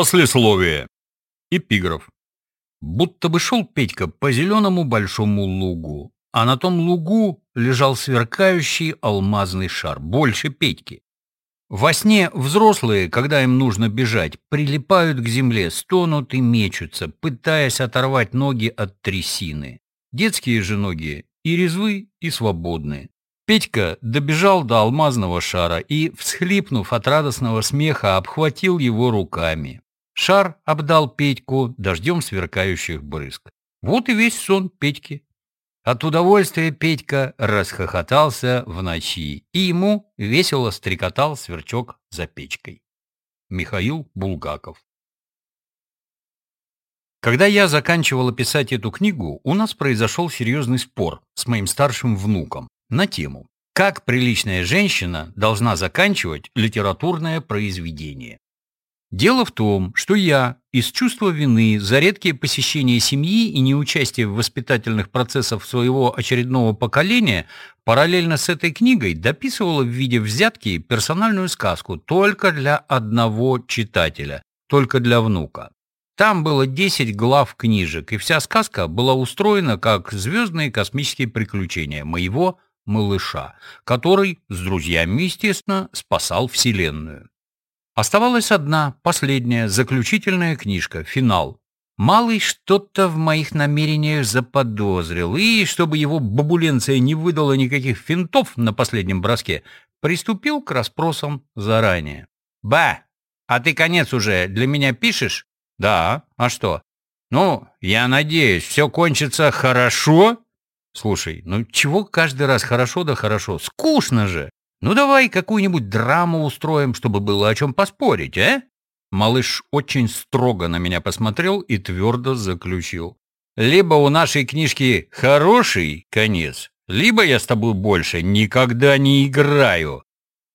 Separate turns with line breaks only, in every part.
Послесловие. Эпиграф. Будто бы шел Петька по зеленому большому лугу, а на том лугу лежал сверкающий алмазный шар, больше Петьки. Во сне взрослые, когда им нужно бежать, прилипают к земле, стонут и мечутся, пытаясь оторвать ноги от трясины. Детские же ноги и резвы, и свободны. Петька добежал до алмазного шара и, всхлипнув от радостного смеха, обхватил его руками. Шар обдал Петьку дождем сверкающих брызг. Вот и весь сон Петьки. От удовольствия Петька расхохотался в ночи, и ему весело стрекотал сверчок за печкой. Михаил Булгаков Когда я заканчивала писать эту книгу, у нас произошел серьезный спор с моим старшим внуком на тему «Как приличная женщина должна заканчивать литературное произведение?». Дело в том, что я из чувства вины за редкие посещения семьи и неучастие в воспитательных процессах своего очередного поколения параллельно с этой книгой дописывала в виде взятки персональную сказку только для одного читателя, только для внука. Там было 10 глав книжек, и вся сказка была устроена как звездные космические приключения моего малыша, который с друзьями, естественно, спасал Вселенную. Оставалась одна, последняя, заключительная книжка, финал. Малый что-то в моих намерениях заподозрил, и, чтобы его бабуленция не выдала никаких финтов на последнем броске, приступил к расспросам заранее. «Ба, а ты конец уже для меня пишешь?» «Да, а что?» «Ну, я надеюсь, все кончится хорошо?» «Слушай, ну чего каждый раз хорошо да хорошо? Скучно же!» Ну давай какую-нибудь драму устроим, чтобы было о чем поспорить, а? Малыш очень строго на меня посмотрел и твердо заключил. Либо у нашей книжки хороший конец, либо я с тобой больше никогда не играю.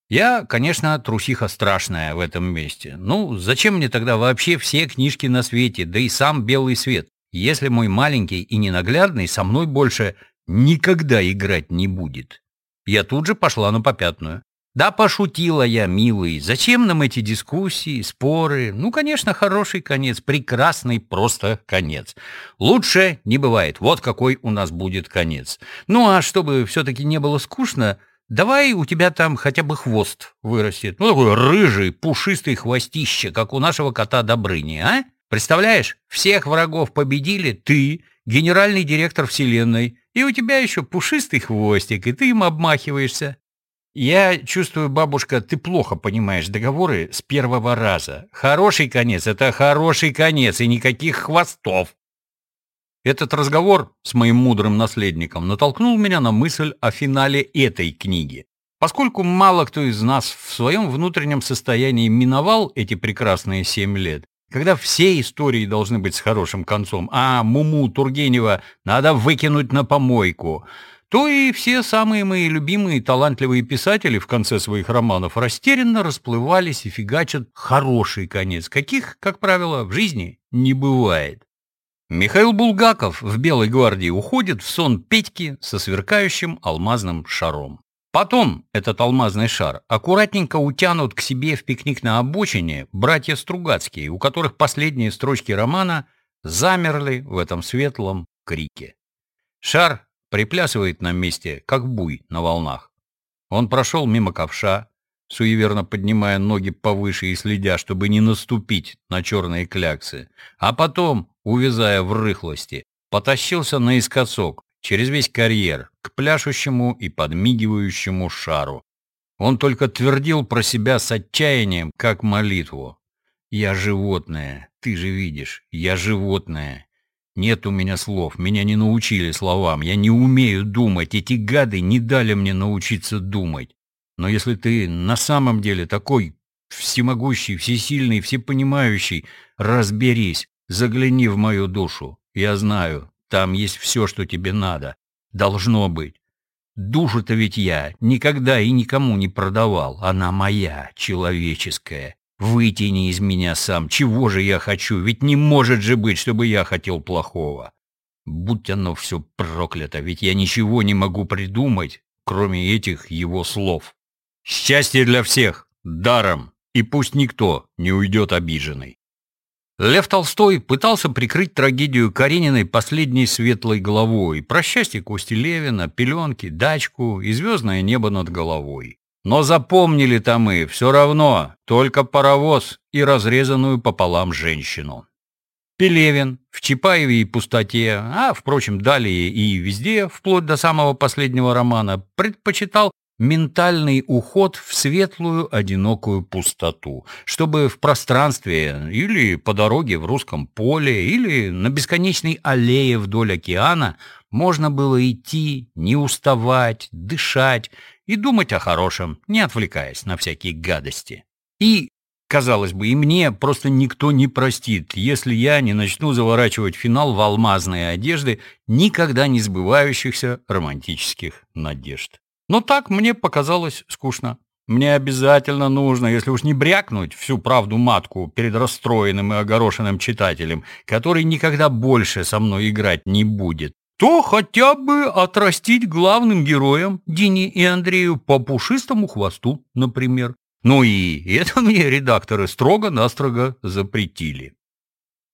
Я, конечно, трусиха страшная в этом месте. Ну, зачем мне тогда вообще все книжки на свете, да и сам белый свет, если мой маленький и ненаглядный со мной больше никогда играть не будет? Я тут же пошла на попятную. Да пошутила я, милый. Зачем нам эти дискуссии, споры? Ну, конечно, хороший конец, прекрасный просто конец. Лучше не бывает. Вот какой у нас будет конец. Ну, а чтобы все-таки не было скучно, давай у тебя там хотя бы хвост вырастет. Ну, такой рыжий, пушистый хвостище, как у нашего кота Добрыни, а? Представляешь, всех врагов победили ты, генеральный директор Вселенной, и у тебя еще пушистый хвостик, и ты им обмахиваешься. Я чувствую, бабушка, ты плохо понимаешь договоры с первого раза. Хороший конец — это хороший конец, и никаких хвостов. Этот разговор с моим мудрым наследником натолкнул меня на мысль о финале этой книги. Поскольку мало кто из нас в своем внутреннем состоянии миновал эти прекрасные семь лет, когда все истории должны быть с хорошим концом, а Муму Тургенева надо выкинуть на помойку, то и все самые мои любимые талантливые писатели в конце своих романов растерянно расплывались и фигачат хороший конец, каких, как правило, в жизни не бывает. Михаил Булгаков в «Белой гвардии» уходит в сон Петьки со сверкающим алмазным шаром. Потом этот алмазный шар аккуратненько утянут к себе в пикник на обочине братья Стругацкие, у которых последние строчки романа замерли в этом светлом крике. Шар приплясывает на месте, как буй на волнах. Он прошел мимо ковша, суеверно поднимая ноги повыше и следя, чтобы не наступить на черные кляксы, а потом, увязая в рыхлости, потащился наискосок, через весь карьер, к пляшущему и подмигивающему шару. Он только твердил про себя с отчаянием, как молитву. «Я животное, ты же видишь, я животное. Нет у меня слов, меня не научили словам, я не умею думать, эти гады не дали мне научиться думать. Но если ты на самом деле такой всемогущий, всесильный, всепонимающий, разберись, загляни в мою душу. Я знаю, там есть все, что тебе надо. Должно быть. Душу-то ведь я никогда и никому не продавал. Она моя, человеческая. Вытяни из меня сам. Чего же я хочу? Ведь не может же быть, чтобы я хотел плохого. Будь оно все проклято, ведь я ничего не могу придумать, кроме этих его слов. Счастье для всех, даром, и пусть никто не уйдет обиженный. Лев Толстой пытался прикрыть трагедию Карениной последней светлой головой, про счастье Кости Левина, пеленки, дачку и звездное небо над головой. Но запомнили-то мы все равно только паровоз и разрезанную пополам женщину. Пелевин в Чапаеве и пустоте, а, впрочем, далее и везде, вплоть до самого последнего романа, предпочитал ментальный уход в светлую одинокую пустоту, чтобы в пространстве или по дороге в русском поле или на бесконечной аллее вдоль океана можно было идти, не уставать, дышать и думать о хорошем, не отвлекаясь на всякие гадости. И, казалось бы, и мне просто никто не простит, если я не начну заворачивать финал в алмазные одежды никогда не сбывающихся романтических надежд. Но так мне показалось скучно. Мне обязательно нужно, если уж не брякнуть всю правду матку перед расстроенным и огорошенным читателем, который никогда больше со мной играть не будет, то хотя бы отрастить главным героям Дине и Андрею по пушистому хвосту, например. Ну и это мне редакторы строго-настрого запретили.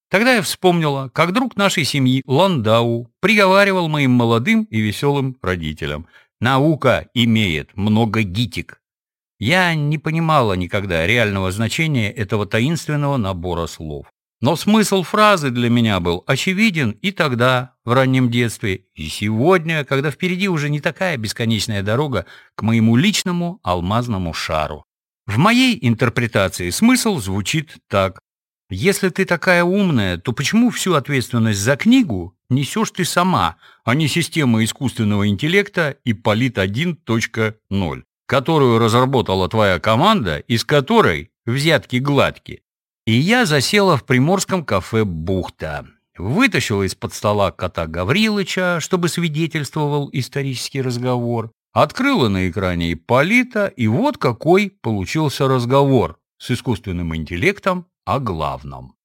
Тогда я вспомнила, как друг нашей семьи Ландау приговаривал моим молодым и веселым родителям – Наука имеет много гитик. Я не понимала никогда реального значения этого таинственного набора слов. Но смысл фразы для меня был очевиден и тогда, в раннем детстве, и сегодня, когда впереди уже не такая бесконечная дорога к моему личному алмазному шару. В моей интерпретации смысл звучит так. Если ты такая умная, то почему всю ответственность за книгу несешь ты сама, а не система искусственного интеллекта и Полит 1.0, которую разработала твоя команда, из которой взятки гладки. И я засела в приморском кафе «Бухта». Вытащила из-под стола кота Гаврилыча, чтобы свидетельствовал исторический разговор. Открыла на экране Ипполита, и вот какой получился разговор с искусственным интеллектом о главном.